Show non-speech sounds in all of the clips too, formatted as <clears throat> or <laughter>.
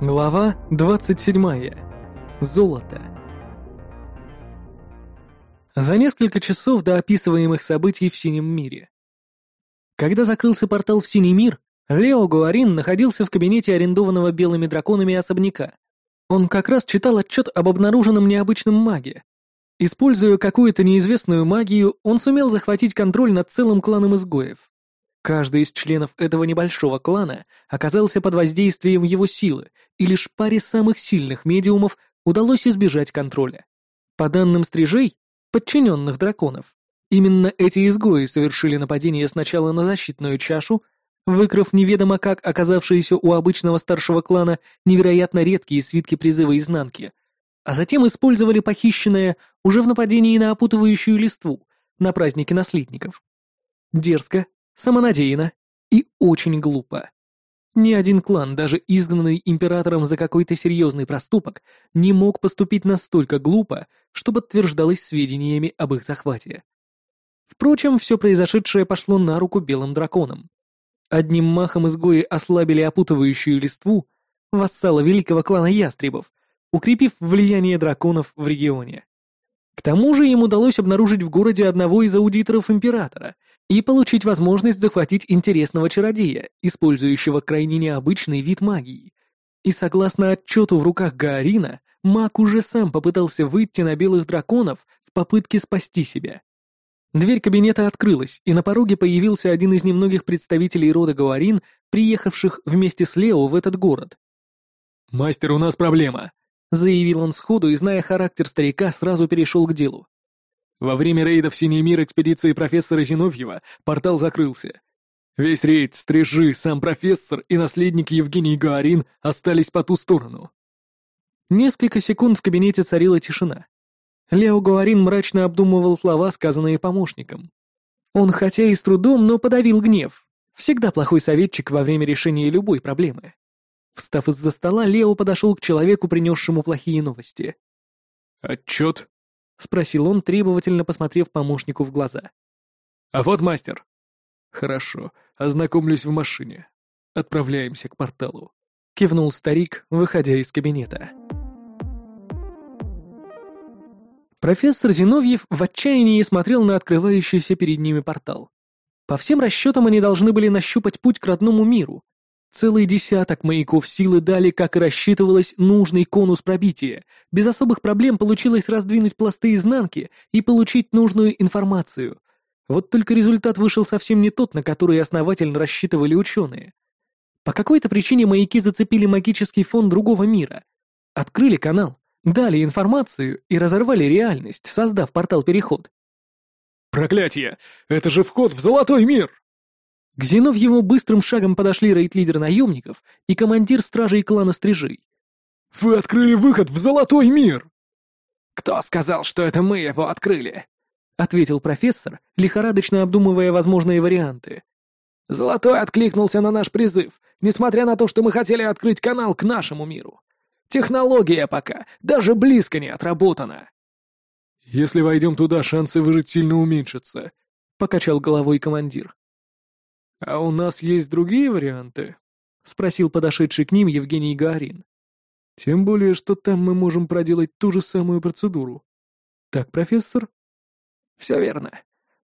Глава 27. Золото. За несколько часов до описываемых событий в Синем мире. Когда закрылся портал в Синий мир, Лео Гуарин находился в кабинете арендованного белыми драконами особняка. Он как раз читал отчет об обнаруженном необычном маге. Используя какую-то неизвестную магию, он сумел захватить контроль над целым кланом изгоев. Каждый из членов этого небольшого клана оказался под воздействием его силы, и лишь паре самых сильных медиумов удалось избежать контроля. По данным стрижей, подчиненных драконов, именно эти изгои совершили нападение сначала на защитную чашу, выкрав неведомо как оказавшиеся у обычного старшего клана невероятно редкие свитки призыва изнанки, а затем использовали похищенное уже в нападении на опутывающую листву на празднике наследников. Дерзко, самонадеянно и очень глупо. Ни один клан, даже изгнанный императором за какой-то серьезный проступок, не мог поступить настолько глупо, чтобы подтверждалось сведениями об их захвате. Впрочем, все произошедшее пошло на руку белым драконам. Одним махом изгои ослабили опутывающую листву, вассала великого клана ястребов, укрепив влияние драконов в регионе. К тому же им удалось обнаружить в городе одного из аудиторов императора и получить возможность захватить интересного чародея, использующего крайне необычный вид магии. И согласно отчету в руках Гаарина, маг уже сам попытался выйти на белых драконов в попытке спасти себя. Дверь кабинета открылась, и на пороге появился один из немногих представителей рода Гуарин, приехавших вместе с Лео в этот город. «Мастер, у нас проблема», — заявил он сходу и, зная характер старика, сразу перешел к делу. Во время рейда в Синий мир экспедиции профессора Зиновьева портал закрылся. Весь рейд, стрижи, сам профессор и наследник Евгений Гаарин остались по ту сторону. Несколько секунд в кабинете царила тишина. Лео Гуарин мрачно обдумывал слова, сказанные помощником. Он хотя и с трудом, но подавил гнев. Всегда плохой советчик во время решения любой проблемы. Встав из-за стола, Лео подошел к человеку, принесшему плохие новости. «Отчет?» — спросил он, требовательно посмотрев помощнику в глаза. «А вот мастер». «Хорошо, ознакомлюсь в машине. Отправляемся к порталу», — кивнул старик, выходя из кабинета. Профессор Зиновьев в отчаянии смотрел на открывающийся перед ними портал. По всем расчетам они должны были нащупать путь к родному миру, Целый десяток маяков силы дали, как и рассчитывалось, нужный конус пробития. Без особых проблем получилось раздвинуть пласты изнанки и получить нужную информацию. Вот только результат вышел совсем не тот, на который основательно рассчитывали ученые. По какой-то причине маяки зацепили магический фон другого мира. Открыли канал, дали информацию и разорвали реальность, создав портал-переход. «Проклятие! Это же вход в Золотой мир!» К Зиновьеву быстрым шагом подошли рейд-лидер наемников и командир стражей клана Стрижей. «Вы открыли выход в Золотой мир!» «Кто сказал, что это мы его открыли?» — ответил профессор, лихорадочно обдумывая возможные варианты. «Золотой откликнулся на наш призыв, несмотря на то, что мы хотели открыть канал к нашему миру. Технология пока даже близко не отработана». «Если войдем туда, шансы выжить сильно уменьшатся», — покачал головой командир. «А у нас есть другие варианты?» — спросил подошедший к ним Евгений Гарин. «Тем более, что там мы можем проделать ту же самую процедуру. Так, профессор?» «Все верно.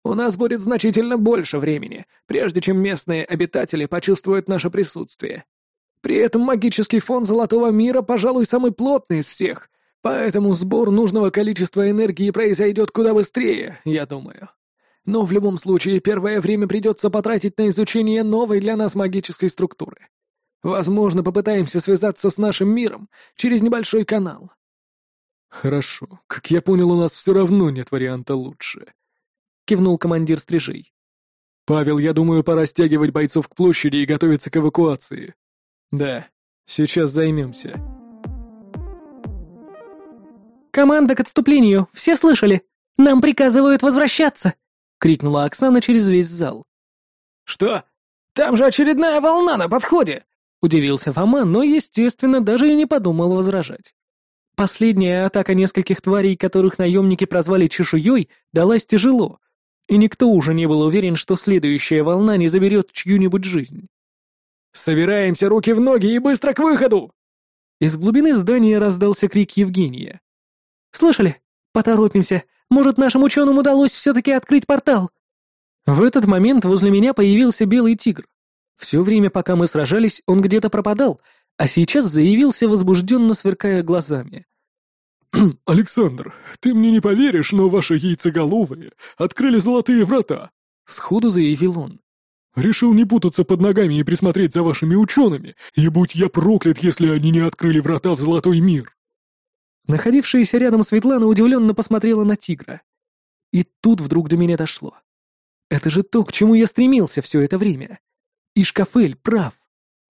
У нас будет значительно больше времени, прежде чем местные обитатели почувствуют наше присутствие. При этом магический фон Золотого мира, пожалуй, самый плотный из всех, поэтому сбор нужного количества энергии произойдет куда быстрее, я думаю». Но в любом случае первое время придется потратить на изучение новой для нас магической структуры. Возможно, попытаемся связаться с нашим миром через небольшой канал. Хорошо. Как я понял, у нас все равно нет варианта лучше. Кивнул командир стрижей. Павел, я думаю, пора стягивать бойцов к площади и готовиться к эвакуации. Да, сейчас займемся. Команда к отступлению, все слышали? Нам приказывают возвращаться. — крикнула Оксана через весь зал. «Что? Там же очередная волна на подходе!» — удивился Фома, но, естественно, даже и не подумал возражать. Последняя атака нескольких тварей, которых наемники прозвали чешуей, далась тяжело, и никто уже не был уверен, что следующая волна не заберет чью-нибудь жизнь. «Собираемся руки в ноги и быстро к выходу!» Из глубины здания раздался крик Евгения. «Слышали? Поторопимся. Может, нашим ученым удалось все-таки открыть портал?» В этот момент возле меня появился белый тигр. Все время, пока мы сражались, он где-то пропадал, а сейчас заявился, возбужденно сверкая глазами. <clears throat> «Александр, ты мне не поверишь, но ваши яйцеголовые открыли золотые врата!» — сходу заявил он. «Решил не путаться под ногами и присмотреть за вашими учеными, и будь я проклят, если они не открыли врата в золотой мир!» Находившаяся рядом Светлана удивленно посмотрела на тигра. И тут вдруг до меня дошло. Это же то, к чему я стремился все это время. И Шкафель прав.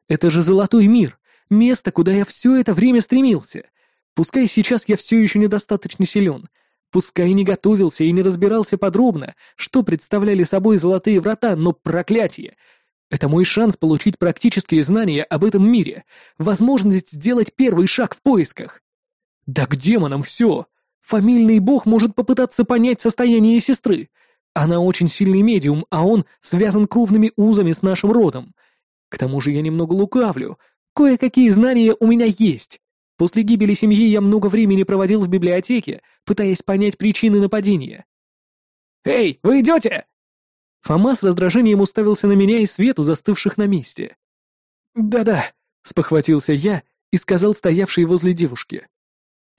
Это же золотой мир, место, куда я все это время стремился. Пускай сейчас я все еще недостаточно силен, пускай не готовился и не разбирался подробно, что представляли собой золотые врата, но проклятие! Это мой шанс получить практические знания об этом мире, возможность сделать первый шаг в поисках. Да к демонам все! Фамильный бог может попытаться понять состояние сестры, она очень сильный медиум, а он связан кровными узами с нашим родом. К тому же я немного лукавлю. Кое-какие знания у меня есть. После гибели семьи я много времени проводил в библиотеке, пытаясь понять причины нападения. «Эй, вы идете?» Фома с раздражением уставился на меня и Свету, застывших на месте. «Да-да», — спохватился я и сказал стоявшей возле девушки.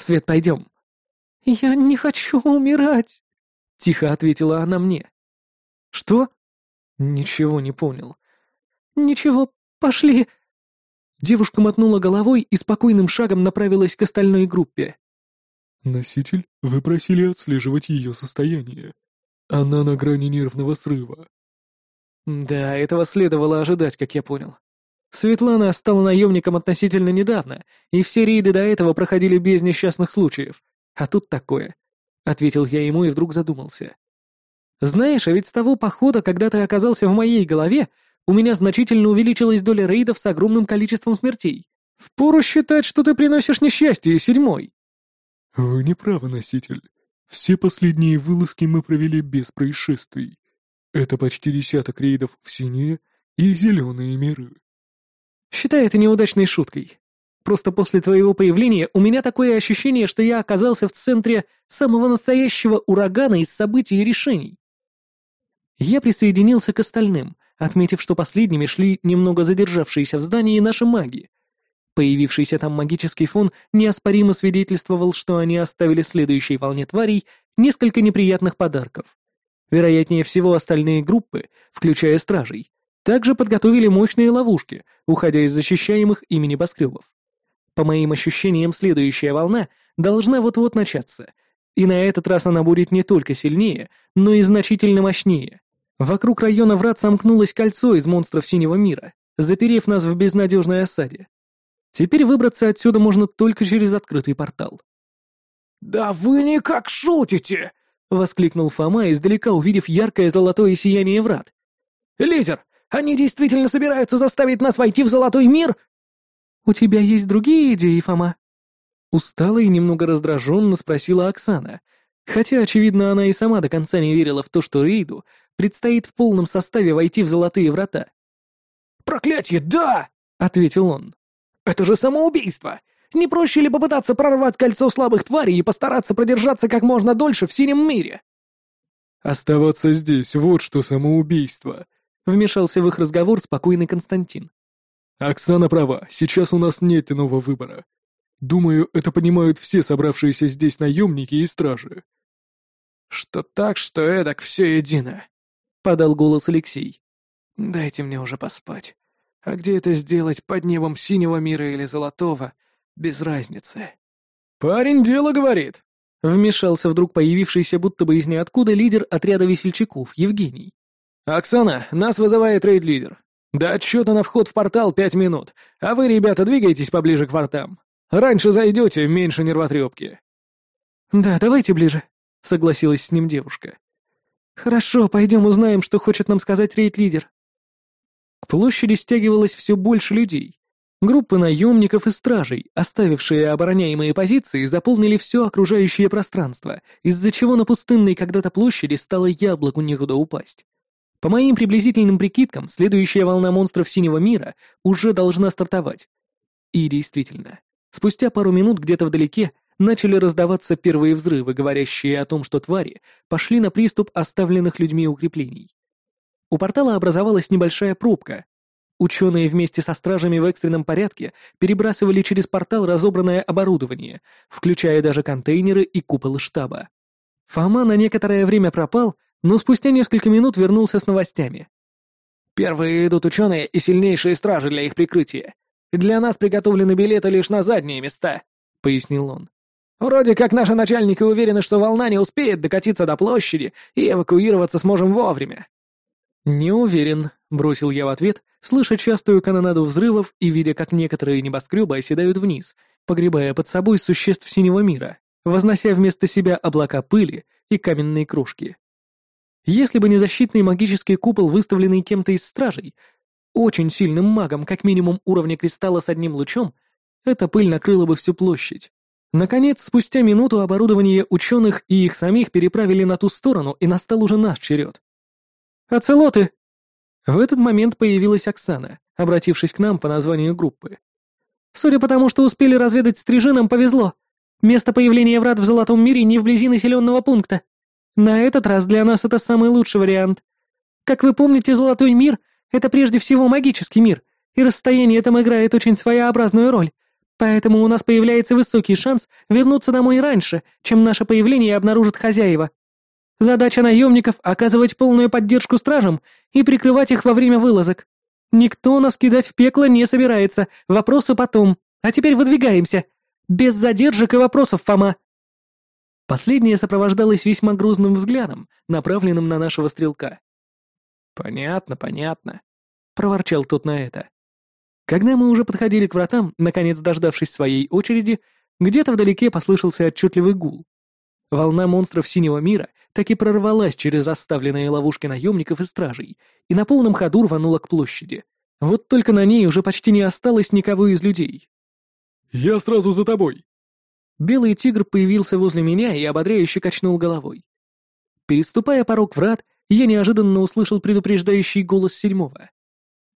«Свет, пойдем». «Я не хочу умирать», Тихо ответила она мне. «Что?» Ничего не понял. «Ничего, пошли!» Девушка мотнула головой и спокойным шагом направилась к остальной группе. «Носитель, вы просили отслеживать ее состояние. Она на грани нервного срыва». Да, этого следовало ожидать, как я понял. Светлана стала наемником относительно недавно, и все рейды до этого проходили без несчастных случаев. А тут такое. — ответил я ему и вдруг задумался. «Знаешь, а ведь с того похода, когда ты оказался в моей голове, у меня значительно увеличилась доля рейдов с огромным количеством смертей. Впору считать, что ты приносишь несчастье, седьмой». «Вы не правы, носитель. Все последние вылазки мы провели без происшествий. Это почти десяток рейдов в синие и зеленые миры». «Считай это неудачной шуткой. Просто после твоего появления у меня такое ощущение, что я оказался в центре самого настоящего урагана из событий и решений. Я присоединился к остальным, отметив, что последними шли немного задержавшиеся в здании наши маги. Появившийся там магический фон неоспоримо свидетельствовал, что они оставили следующей волне тварей несколько неприятных подарков. Вероятнее всего, остальные группы, включая стражей, также подготовили мощные ловушки, уходя из защищаемых ими небоскребов. По моим ощущениям, следующая волна должна вот-вот начаться, и на этот раз она будет не только сильнее, но и значительно мощнее. Вокруг района врат сомкнулось кольцо из монстров синего мира, заперев нас в безнадежной осаде. Теперь выбраться отсюда можно только через открытый портал. «Да вы никак шутите!» — воскликнул Фома, издалека увидев яркое золотое сияние врат. «Лидер, они действительно собираются заставить нас войти в золотой мир «У тебя есть другие идеи, Фома?» Устала и немного раздраженно спросила Оксана, хотя, очевидно, она и сама до конца не верила в то, что Рейду предстоит в полном составе войти в золотые врата. «Проклятье, да!» — ответил он. «Это же самоубийство! Не проще ли попытаться прорвать кольцо слабых тварей и постараться продержаться как можно дольше в синем мире?» «Оставаться здесь — вот что самоубийство», — вмешался в их разговор спокойный Константин. Оксана права, сейчас у нас нет иного выбора. Думаю, это понимают все собравшиеся здесь наемники и стражи. Что так, что эдак, все едино, — подал голос Алексей. Дайте мне уже поспать. А где это сделать под небом синего мира или золотого, без разницы. Парень дело говорит. Вмешался вдруг появившийся будто бы из ниоткуда лидер отряда весельчаков, Евгений. «Оксана, нас вызывает рейд-лидер. До отсчета на вход в портал пять минут, а вы, ребята, двигайтесь поближе к вортам. Раньше зайдете, меньше нервотрепки». «Да, давайте ближе», — согласилась с ним девушка. «Хорошо, пойдем узнаем, что хочет нам сказать рейд-лидер». К площади стягивалось все больше людей. Группы наемников и стражей, оставившие обороняемые позиции, заполнили все окружающее пространство, из-за чего на пустынной когда-то площади стало яблоку некуда упасть. По моим приблизительным прикидкам, следующая волна монстров синего мира уже должна стартовать. И действительно, Спустя пару минут где-то вдалеке начали раздаваться первые взрывы, говорящие о том, что твари пошли на приступ оставленных людьми укреплений. У портала образовалась небольшая пробка. Ученые вместе со стражами в экстренном порядке перебрасывали через портал разобранное оборудование, включая даже контейнеры и купол штаба. Фома на некоторое время пропал, но спустя несколько минут вернулся с новостями. «Первые идут ученые и сильнейшие стражи для их прикрытия. Для нас приготовлены билеты лишь на задние места», — пояснил он. «Вроде как наши начальники уверены, что волна не успеет докатиться до площади, и эвакуироваться сможем вовремя». «Не уверен», — бросил я в ответ, слыша частую канонаду взрывов и видя, как некоторые небоскребы оседают вниз, погребая под собой существ синего мира, вознося вместо себя облака пыли и каменные крошки. Если бы не защитный магический купол, выставленный кем-то из стражей, очень сильным магом, как минимум уровня кристалла с одним лучом, эта пыль накрыла бы всю площадь. Наконец, спустя минуту оборудование ученых и их самих переправили на ту сторону, и настал уже наш черед. «Оцелоты!» В этот момент появилась Оксана, обратившись к нам по названию группы. «Судя по тому, что успели разведать стрижи, нам повезло. Место появления врат в Золотом мире не вблизи населенного пункта. На этот раз для нас это самый лучший вариант. Как вы помните, Золотой мир — это прежде всего магический мир, и расстояние там играет очень своеобразную роль. Поэтому у нас появляется высокий шанс вернуться домой раньше, чем наше появление обнаружат хозяева. Задача наемников — оказывать полную поддержку стражам и прикрывать их во время вылазок. Никто нас кидать в пекло не собирается, вопросы потом. А теперь выдвигаемся. Без задержек и вопросов, Фома. Последнее сопровождалось весьма грузным взглядом, направленным на нашего стрелка. «Понятно, понятно», — проворчал тот на это. Когда мы уже подходили к вратам, наконец дождавшись своей очереди, где-то вдалеке послышался отчетливый гул. Волна монстров синего мира так и прорвалась через расставленные ловушки наемников и стражей и на полном ходу рванула к площади. Вот только на ней уже почти не осталось никого из людей. «Я сразу за тобой», Белый тигр появился возле меня и ободряюще качнул головой. Переступая порог врат, я неожиданно услышал предупреждающий голос седьмого.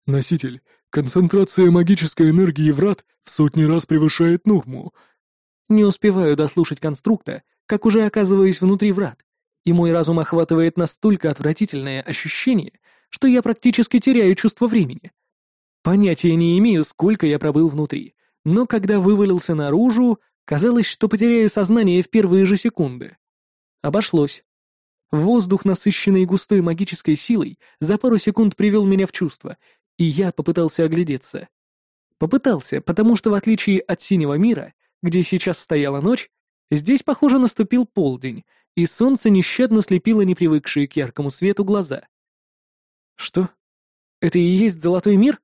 «Носитель, концентрация магической энергии врат в сотни раз превышает норму». Не успеваю дослушать конструкта, как уже оказываюсь внутри врат, и мой разум охватывает настолько отвратительное ощущение, что я практически теряю чувство времени. Понятия не имею, сколько я пробыл внутри, но когда вывалился наружу, Казалось, что потеряю сознание в первые же секунды. Обошлось. Воздух, насыщенный густой магической силой, за пару секунд привел меня в чувство, и я попытался оглядеться. Попытался, потому что в отличие от синего мира, где сейчас стояла ночь, здесь, похоже, наступил полдень, и солнце нещадно слепило непривыкшие к яркому свету глаза. Что? Это и есть золотой мир?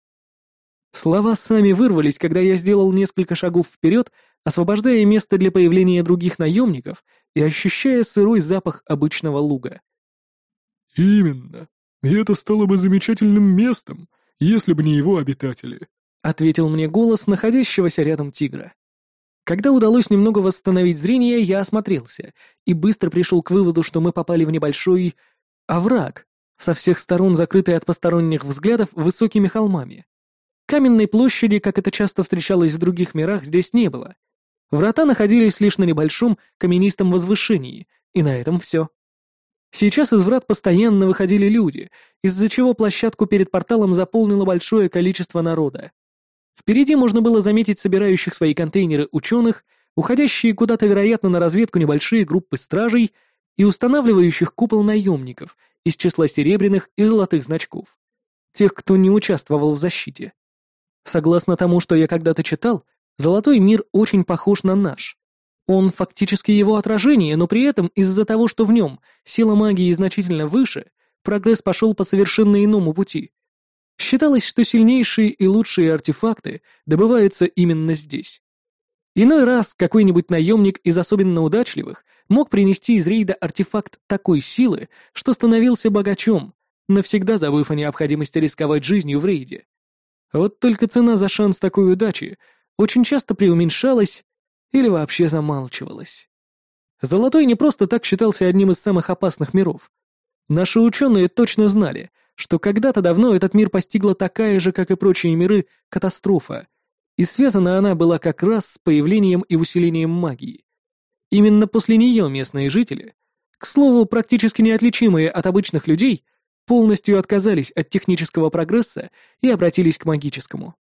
Слова сами вырвались, когда я сделал несколько шагов вперед освобождая место для появления других наемников и ощущая сырой запах обычного луга. «Именно. И это стало бы замечательным местом, если бы не его обитатели», — ответил мне голос находящегося рядом тигра. Когда удалось немного восстановить зрение, я осмотрелся и быстро пришел к выводу, что мы попали в небольшой овраг, со всех сторон закрытый от посторонних взглядов высокими холмами. Каменной площади, как это часто встречалось в других мирах, здесь не было, Врата находились лишь на небольшом каменистом возвышении, и на этом все. Сейчас из врат постоянно выходили люди, из-за чего площадку перед порталом заполнило большое количество народа. Впереди можно было заметить собирающих свои контейнеры ученых, уходящие куда-то, вероятно, на разведку небольшие группы стражей и устанавливающих купол наемников из числа серебряных и золотых значков. Тех, кто не участвовал в защите. Согласно тому, что я когда-то читал, Золотой мир очень похож на наш. Он фактически его отражение, но при этом из-за того, что в нем сила магии значительно выше, прогресс пошел по совершенно иному пути. Считалось, что сильнейшие и лучшие артефакты добываются именно здесь. Иной раз какой-нибудь наемник из особенно удачливых мог принести из рейда артефакт такой силы, что становился богачом, навсегда забыв о необходимости рисковать жизнью в рейде. Вот только цена за шанс такой удачи очень часто преуменьшалась или вообще замалчивалась. Золотой не просто так считался одним из самых опасных миров. Наши ученые точно знали, что когда-то давно этот мир постигла такая же, как и прочие миры, катастрофа, и связана она была как раз с появлением и усилением магии. Именно после нее местные жители, к слову, практически неотличимые от обычных людей, полностью отказались от технического прогресса и обратились к магическому.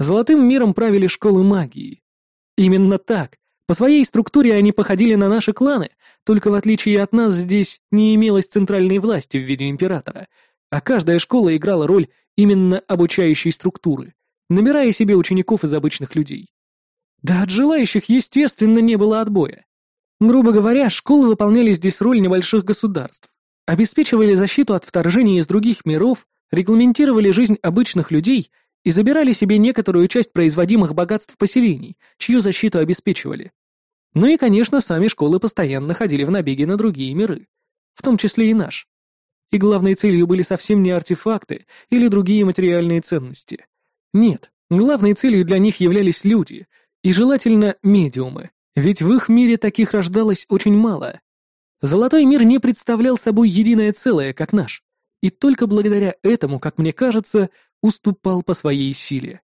Золотым миром правили школы магии. Именно так, по своей структуре они походили на наши кланы, только в отличие от нас здесь не имелось центральной власти в виде императора, а каждая школа играла роль именно обучающей структуры, набирая себе учеников из обычных людей. Да от желающих, естественно, не было отбоя. Грубо говоря, школы выполняли здесь роль небольших государств, обеспечивали защиту от вторжений из других миров, регламентировали жизнь обычных людей и забирали себе некоторую часть производимых богатств поселений, чью защиту обеспечивали. Ну и, конечно, сами школы постоянно ходили в набеги на другие миры, в том числе и наш. И главной целью были совсем не артефакты или другие материальные ценности. Нет, главной целью для них являлись люди, и желательно медиумы, ведь в их мире таких рождалось очень мало. Золотой мир не представлял собой единое целое, как наш, и только благодаря этому, как мне кажется, уступал по своей силе.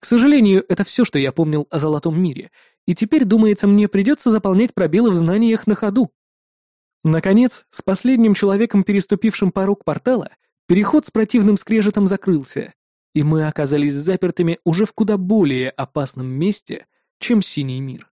К сожалению, это все, что я помнил о Золотом мире, и теперь, думается, мне придется заполнять пробелы в знаниях на ходу. Наконец, с последним человеком, переступившим порог портала, переход с противным скрежетом закрылся, и мы оказались запертыми уже в куда более опасном месте, чем Синий мир.